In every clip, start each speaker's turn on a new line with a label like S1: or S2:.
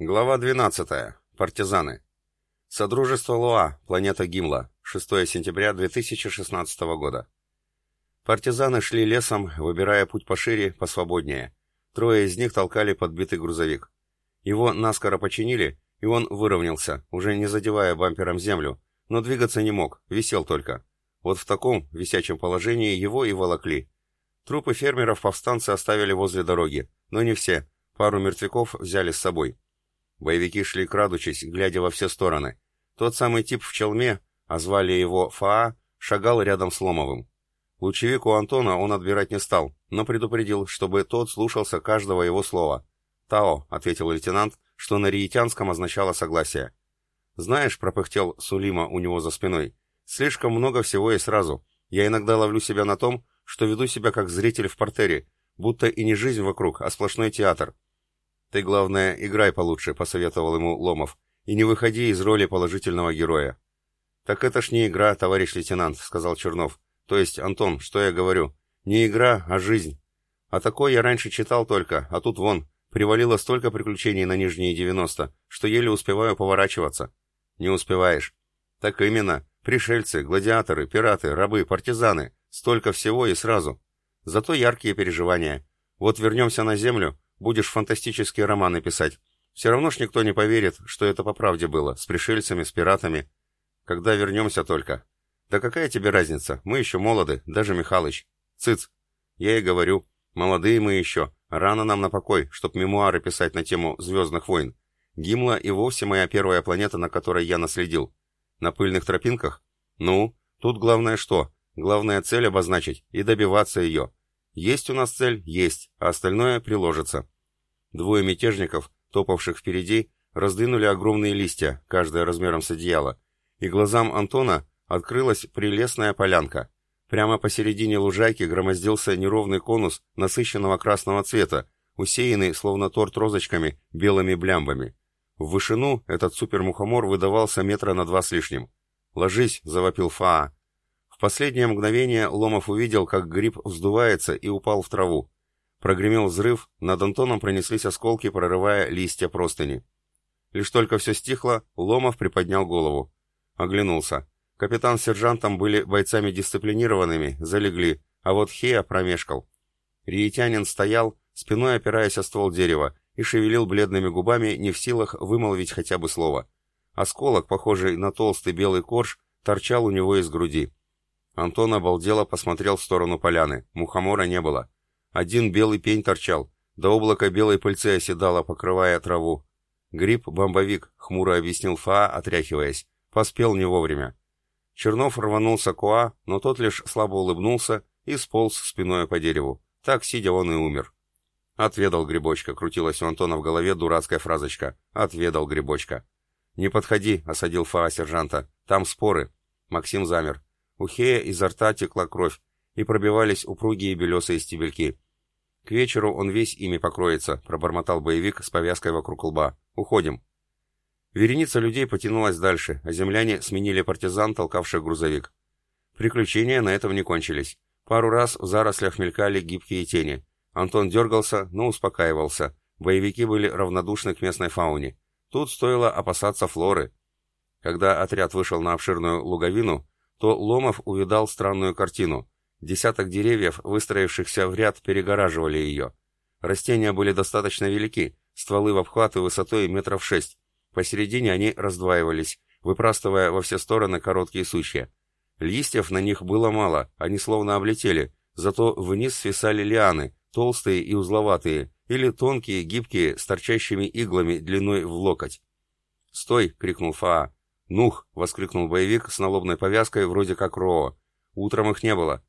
S1: Глава 12. Партизаны. Содружество Луа, планета Гимла, 6 сентября 2016 года. Партизаны шли лесом, выбирая путь пошире, посвободнее. Трое из них толкали подбитый грузовик. Его наскоро починили, и он выровнялся, уже не задевая бампером землю, но двигаться не мог, висел только. Вот в таком висячем положении его и волокли. Трупы фермеров повстанцы оставили возле дороги, но не все, пару мертвяков взяли с собой. Боевики шли крадучись, глядя во все стороны. Тот самый тип в челме, а звали его Фаа, шагал рядом с Ломовым. Лучевик у Антона он отбирать не стал, но предупредил, чтобы тот слушался каждого его слова. «Тао», — ответил лейтенант, что на риетянском означало согласие. «Знаешь», — пропыхтел Сулима у него за спиной, — «слишком много всего и сразу. Я иногда ловлю себя на том, что веду себя как зритель в портере, будто и не жизнь вокруг, а сплошной театр. Ты, главное, играй получше, посоветовал ему Ломов, и не выходи из роли положительного героя. Так это ж не игра, товарищ лейтенант, сказал Чернов. То есть, Антон, что я говорю? Не игра, а жизнь. А такое я раньше читал только, а тут вон, привалило столько приключений на нижние 90, что еле успеваю поворачиваться. Не успеваешь. Так именно. Пришельцы, гладиаторы, пираты, рабы, партизаны. Столько всего и сразу. Зато яркие переживания. Вот вернемся на Землю, будешь фантастические романы писать. Все равно ж никто не поверит, что это по правде было, с пришельцами, с пиратами. Когда вернемся только. Да какая тебе разница, мы еще молоды, даже Михалыч. Цыц. Я и говорю, молодые мы еще, рано нам на покой, чтоб мемуары писать на тему «Звездных войн». Гимла и вовсе моя первая планета, на которой я наследил. На пыльных тропинках? Ну, тут главное что? Главная цель обозначить и добиваться ее. Есть у нас цель? Есть, а остальное приложится. Двое мятежников, топавших впереди, раздвинули огромные листья, каждая размером с одеяло, и глазам Антона открылась прелестная полянка. Прямо посередине лужайки громоздился неровный конус насыщенного красного цвета, усеянный, словно торт розочками, белыми блямбами. В вышину этот супермухомор выдавался метра на два с лишним. «Ложись!» — завопил Фаа. Последнее мгновение Ломов увидел, как гриб вздувается и упал в траву. Прогремел взрыв, над Антоном пронеслись осколки, прорывая листья простыни. Лишь только все стихло, Ломов приподнял голову. Оглянулся. Капитан с сержантом были бойцами дисциплинированными, залегли, а вот Хея промешкал. Риетянин стоял, спиной опираясь о ствол дерева, и шевелил бледными губами, не в силах вымолвить хотя бы слово. Осколок, похожий на толстый белый корж, торчал у него из груди. Антон обалдело посмотрел в сторону поляны. Мухомора не было. Один белый пень торчал, да облако белой пыльцы оседало, покрывая траву. «Гриб-бомбовик», — хмуро объяснил Фаа, отряхиваясь. Поспел не вовремя. Чернов рванулся к Уа, но тот лишь слабо улыбнулся и сполз спиной по дереву. Так, сидя, он и умер. «Отведал грибочка», — крутилась у Антона в голове дурацкая фразочка. «Отведал грибочка». «Не подходи», — осадил Фаа сержанта. «Там споры». Максим замер. У Хея изо рта текла кровь, и пробивались упругие белесые стебельки. «К вечеру он весь ими покроется», — пробормотал боевик с повязкой вокруг лба. «Уходим». Вереница людей потянулась дальше, а земляне сменили партизан, толкавших грузовик. Приключения на этом не кончились. Пару раз в зарослях мелькали гибкие тени. Антон дергался, но успокаивался. Боевики были равнодушны к местной фауне. Тут стоило опасаться флоры. Когда отряд вышел на обширную луговину, то Ломов увидал странную картину. Десяток деревьев, выстроившихся в ряд, перегораживали ее. Растения были достаточно велики, стволы в обхват и высотой метров шесть. Посередине они раздваивались, выпрастывая во все стороны короткие сучья. Листьев на них было мало, они словно облетели, зато вниз свисали лианы, толстые и узловатые, или тонкие, гибкие, с торчащими иглами длиной в локоть. «Стой!» — крикнул Фаа. «Нух!» — воскликнул боевик с налобной повязкой вроде как Роо. «Утром их не было».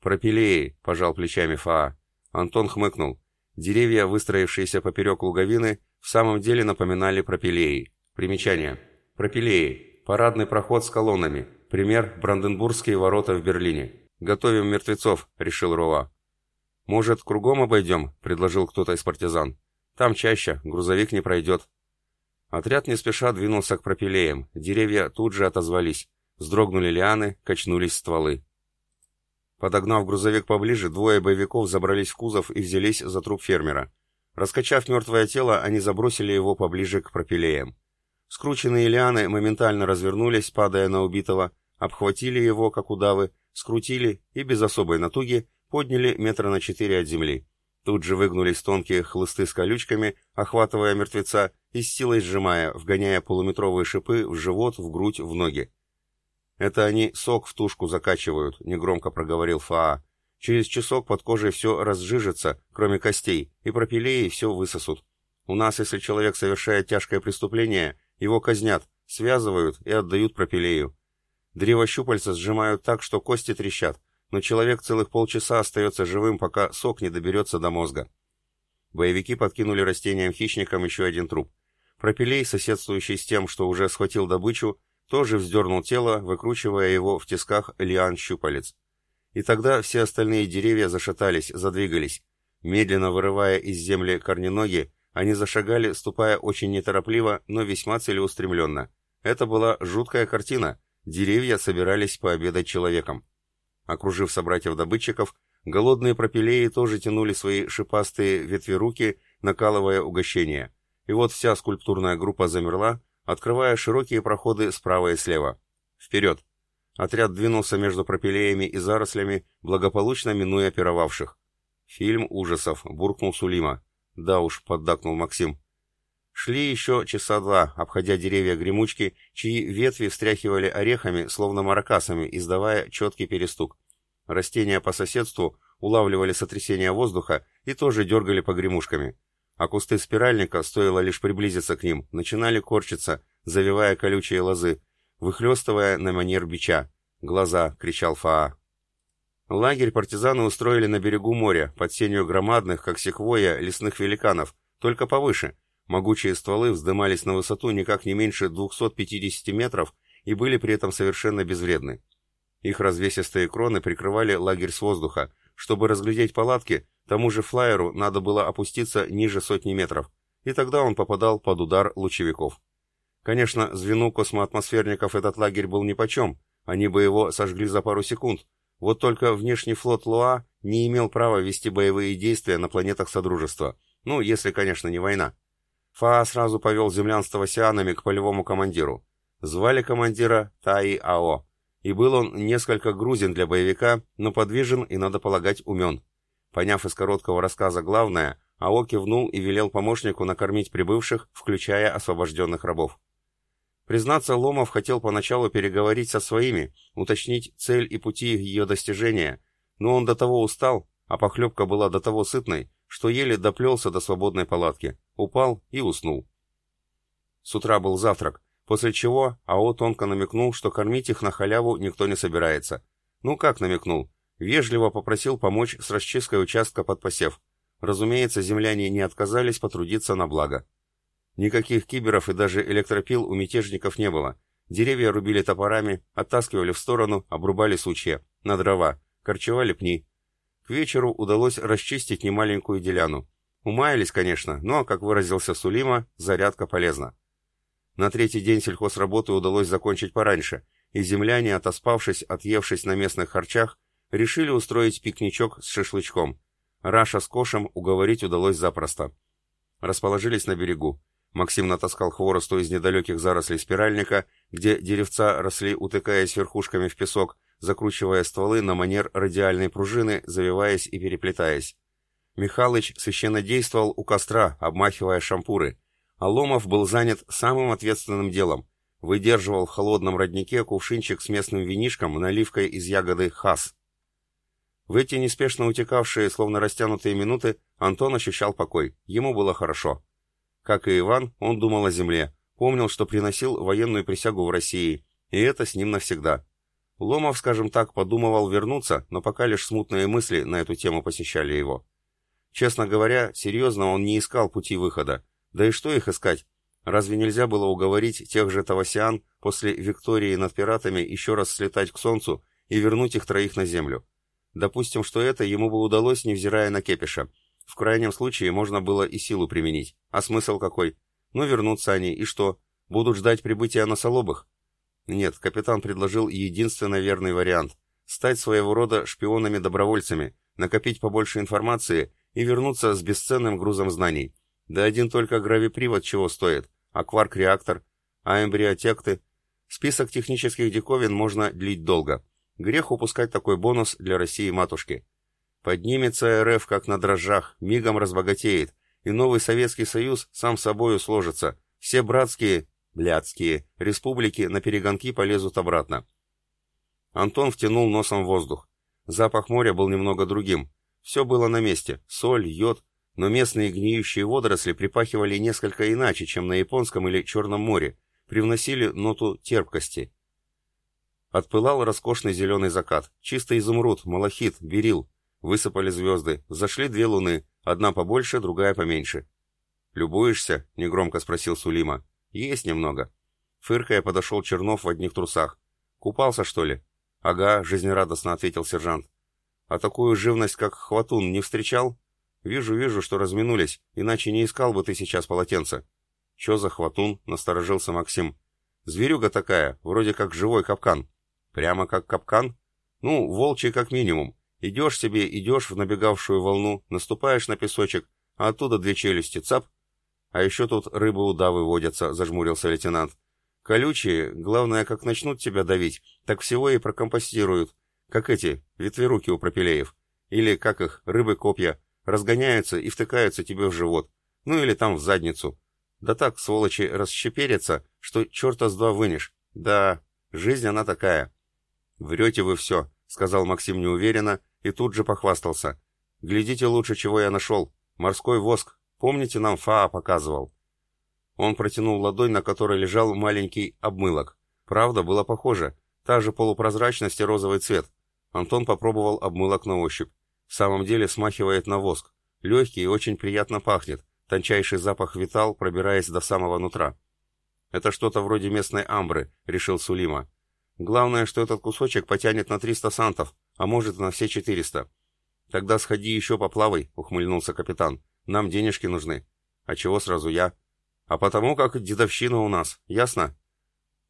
S1: «Пропилеи!» — пожал плечами Фаа. Антон хмыкнул. Деревья, выстроившиеся поперек луговины, в самом деле напоминали пропилеи. Примечание. Пропилеи. Парадный проход с колоннами. Пример – Бранденбургские ворота в Берлине. «Готовим мертвецов», — решил Роа. «Может, кругом обойдем?» — предложил кто-то из партизан. «Там чаще, грузовик не пройдет». Отряд не спеша двинулся к пропилеям, деревья тут же отозвались. Вздрогнули лианы, качнулись стволы. Подогнав грузовик поближе, двое боевиков забрались в кузов и взялись за труп фермера. Раскачав мертвое тело, они забросили его поближе к пропилеям. Скрученные лианы моментально развернулись, падая на убитого, обхватили его, как удавы, скрутили и без особой натуги подняли метра на четыре от земли. Тут же выгнулись тонкие хлысты с колючками, охватывая мертвеца и с силой сжимая, вгоняя полуметровые шипы в живот, в грудь, в ноги. «Это они сок в тушку закачивают», — негромко проговорил Фаа. «Через часок под кожей все разжижится, кроме костей, и пропилеи все высосут. У нас, если человек совершает тяжкое преступление, его казнят, связывают и отдают пропилею. Древо щупальца сжимают так, что кости трещат, но человек целых полчаса остается живым, пока сок не доберется до мозга. Боевики подкинули растениям-хищникам еще один труп. Пропилей, соседствующий с тем, что уже схватил добычу, тоже вздернул тело, выкручивая его в тисках лиан щупалец. И тогда все остальные деревья зашатались, задвигались. Медленно вырывая из земли корненоги, они зашагали, ступая очень неторопливо, но весьма целеустремленно. Это была жуткая картина. Деревья собирались пообедать человеком. Окружив собратьев-добытчиков, голодные пропилеи тоже тянули свои шипастые ветви руки, накалывая угощения. И вот вся скульптурная группа замерла, открывая широкие проходы справа и слева. Вперед! Отряд двинулся между пропилеями и зарослями, благополучно минуя пировавших. «Фильм ужасов», — буркнул Сулима. «Да уж», — поддакнул Максим. Шли еще часа два, обходя деревья гремучки, чьи ветви встряхивали орехами, словно маракасами, издавая четкий перестук. Растения по соседству улавливали сотрясение воздуха и тоже дергали погремушками. А кусты спиральника, стоило лишь приблизиться к ним, начинали корчиться, завивая колючие лозы, выхлестывая на манер бича. «Глаза!» — кричал Фаа. Лагерь партизаны устроили на берегу моря, под сенью громадных, как секвойя, лесных великанов, только повыше. Могучие стволы вздымались на высоту никак не меньше 250 метров и были при этом совершенно безвредны. Их развесистые кроны прикрывали лагерь с воздуха. Чтобы разглядеть палатки, тому же флайеру надо было опуститься ниже сотни метров, и тогда он попадал под удар лучевиков. Конечно, звену космоатмосферников этот лагерь был нипочем, они бы его сожгли за пару секунд. Вот только внешний флот Луа не имел права вести боевые действия на планетах Содружества. Ну, если, конечно, не война. Фаа сразу повел землян с тавасианами к полевому командиру. Звали командира Таи Ао и был он несколько грузин для боевика, но подвижен и, надо полагать, умен. Поняв из короткого рассказа главное, Ао кивнул и велел помощнику накормить прибывших, включая освобожденных рабов. Признаться, Ломов хотел поначалу переговорить со своими, уточнить цель и пути ее достижения, но он до того устал, а похлебка была до того сытной, что еле доплелся до свободной палатки, упал и уснул. С утра был завтрак, После чего АО тонко намекнул, что кормить их на халяву никто не собирается. Ну как намекнул? Вежливо попросил помочь с расчисткой участка под посев. Разумеется, земляне не отказались потрудиться на благо. Никаких киберов и даже электропил у мятежников не было. Деревья рубили топорами, оттаскивали в сторону, обрубали сучья, на дрова, корчевали пни. К вечеру удалось расчистить немаленькую деляну. Умаялись, конечно, но, как выразился Сулима, зарядка полезна. На третий день сельхозработы удалось закончить пораньше, и земляне, отоспавшись, отъевшись на местных харчах, решили устроить пикничок с шашлычком. Раша с Кошем уговорить удалось запросто. Расположились на берегу. Максим натаскал хворосту из недалеких зарослей спиральника, где деревца росли, утыкаясь верхушками в песок, закручивая стволы на манер радиальной пружины, завиваясь и переплетаясь. Михалыч священно действовал у костра, обмахивая шампуры, а Ломов был занят самым ответственным делом. Выдерживал в холодном роднике кувшинчик с местным винишком, наливкой из ягоды хас. В эти неспешно утекавшие, словно растянутые минуты, Антон ощущал покой. Ему было хорошо. Как и Иван, он думал о земле, помнил, что приносил военную присягу в России, и это с ним навсегда. Ломов, скажем так, подумывал вернуться, но пока лишь смутные мысли на эту тему посещали его. Честно говоря, серьезно он не искал пути выхода, да и что их искать? Разве нельзя было уговорить тех же Тавасиан после Виктории над пиратами еще раз слетать к Солнцу и вернуть их троих на Землю? Допустим, что это ему бы удалось, невзирая на Кепиша. В крайнем случае можно было и силу применить. А смысл какой? Ну, вернутся они, и что? Будут ждать прибытия носолобых? Нет, капитан предложил единственно верный вариант. Стать своего рода шпионами-добровольцами, накопить побольше информации и вернуться с бесценным грузом знаний. Да один только гравипривод чего стоит, а кварк-реактор, а эмбриотекты. Список технических диковин можно длить долго. Грех упускать такой бонус для России-матушки. Поднимется РФ как на дрожжах, мигом разбогатеет, и новый Советский Союз сам собою сложится. Все братские, блядские, республики на перегонки полезут обратно. Антон втянул носом воздух. Запах моря был немного другим. Все было на месте. Соль, йод, но местные гниющие водоросли припахивали несколько иначе, чем на Японском или Черном море, привносили ноту терпкости. Отпылал роскошный зеленый закат. Чистый изумруд, малахит, берил. Высыпали звезды. Зашли две луны. Одна побольше, другая поменьше. «Любуешься?» — негромко спросил Сулима. «Есть немного». Фыркая подошел Чернов в одних трусах. «Купался, что ли?» «Ага», — жизнерадостно ответил сержант. «А такую живность, как хватун, не встречал?» «Вижу, вижу, что разминулись, иначе не искал бы ты сейчас полотенце». «Че за хватун?» — насторожился Максим. «Зверюга такая, вроде как живой капкан». «Прямо как капкан?» «Ну, волчий как минимум. Идешь себе, идешь в набегавшую волну, наступаешь на песочек, а оттуда две челюсти, цап. А еще тут рыбы-удавы водятся», — зажмурился лейтенант. Колючие, главное, как начнут тебя давить, так всего и прокомпостируют, как эти, ветверуки у пропилеев. Или, как их, рыбы-копья, разгоняются и втыкаются тебе в живот, ну или там в задницу. Да так, сволочи, расщеперятся, что черта с два вынешь. Да, жизнь она такая. «Врете вы все», — сказал Максим неуверенно и тут же похвастался. «Глядите лучше, чего я нашел. Морской воск. Помните, нам Фаа показывал?» Он протянул ладонь, на которой лежал маленький обмылок. Правда, было похоже. Та же полупрозрачность и розовый цвет. Антон попробовал обмылок на ощупь. В самом деле смахивает на воск. Легкий и очень приятно пахнет. Тончайший запах витал, пробираясь до самого нутра. «Это что-то вроде местной амбры», — решил Сулима. «Главное, что этот кусочек потянет на 300 сантов, а может на все 400. Тогда сходи еще поплавай», — ухмыльнулся капитан. «Нам денежки нужны». «А чего сразу я?» А потому как дедовщина у нас, ясно?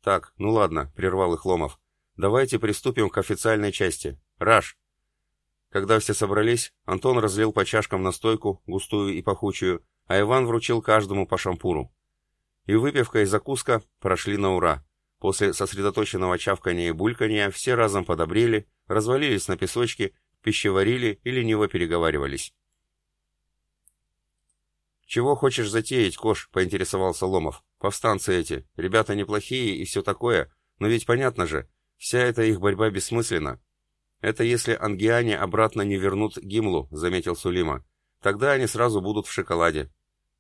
S1: Так, ну ладно, прервал их Ломов. Давайте приступим к официальной части. Раш. Когда все собрались, Антон разлил по чашкам настойку, густую и пахучую, а Иван вручил каждому по шампуру. И выпивка, и закуска прошли на ура. После сосредоточенного чавкания и булькания все разом подобрели, развалились на песочке, пищеварили и лениво переговаривались. «Чего хочешь затеять, Кош?» — поинтересовался Ломов. «Повстанцы эти. Ребята неплохие и все такое. Но ведь понятно же, вся эта их борьба бессмысленна». «Это если ангиане обратно не вернут Гимлу», — заметил Сулима. «Тогда они сразу будут в шоколаде».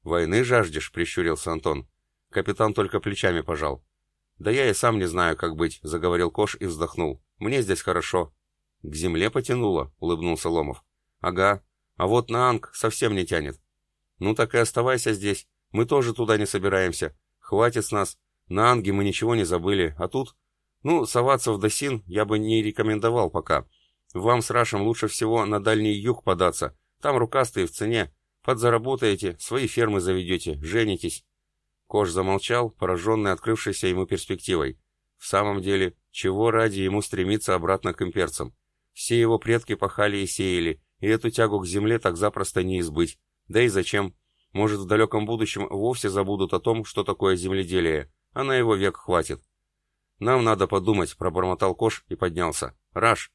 S1: «Войны жаждешь?» — прищурился Антон. Капитан только плечами пожал. «Да я и сам не знаю, как быть», — заговорил Кош и вздохнул. «Мне здесь хорошо». «К земле потянуло», — улыбнулся Ломов. «Ага. А вот на Анг совсем не тянет. «Ну так и оставайся здесь. Мы тоже туда не собираемся. Хватит с нас. На Анге мы ничего не забыли. А тут... Ну, соваться в Досин я бы не рекомендовал пока. Вам с Рашем лучше всего на Дальний Юг податься. Там рукастые в цене. Подзаработаете, свои фермы заведете, женитесь». Кош замолчал, пораженный открывшейся ему перспективой. В самом деле, чего ради ему стремиться обратно к имперцам? Все его предки пахали и сеяли, и эту тягу к земле так запросто не избыть. Да и зачем? Может, в далеком будущем вовсе забудут о том, что такое земледелие, а на его век хватит. Нам надо подумать, пробормотал Кош и поднялся. Раш!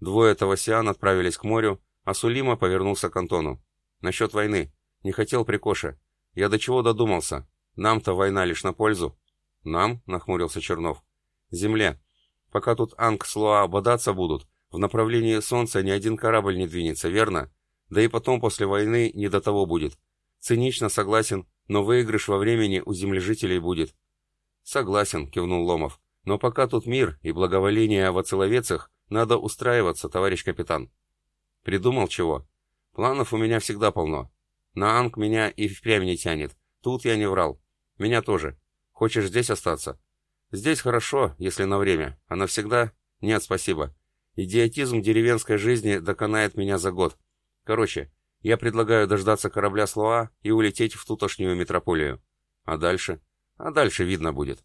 S1: Двое Тавасиан отправились к морю, а Сулима повернулся к Антону. Насчет войны. Не хотел при Коше. Я до чего додумался? Нам-то война лишь на пользу. Нам? Нахмурился Чернов. Земле. Пока тут Анг с Луа бодаться будут, в направлении Солнца ни один корабль не двинется, верно? Да и потом после войны не до того будет. Цинично согласен, но выигрыш во времени у землежителей будет. Согласен, кивнул Ломов. Но пока тут мир и благоволение в оцеловецах, надо устраиваться, товарищ капитан. Придумал чего? Планов у меня всегда полно. На Анг меня и впрямь не тянет. Тут я не врал. Меня тоже. Хочешь здесь остаться? Здесь хорошо, если на время, а навсегда? Нет, спасибо. Идиотизм деревенской жизни доконает меня за год. Короче, я предлагаю дождаться корабля Слоа и улететь в тутошнюю метрополию. А дальше? А дальше видно будет.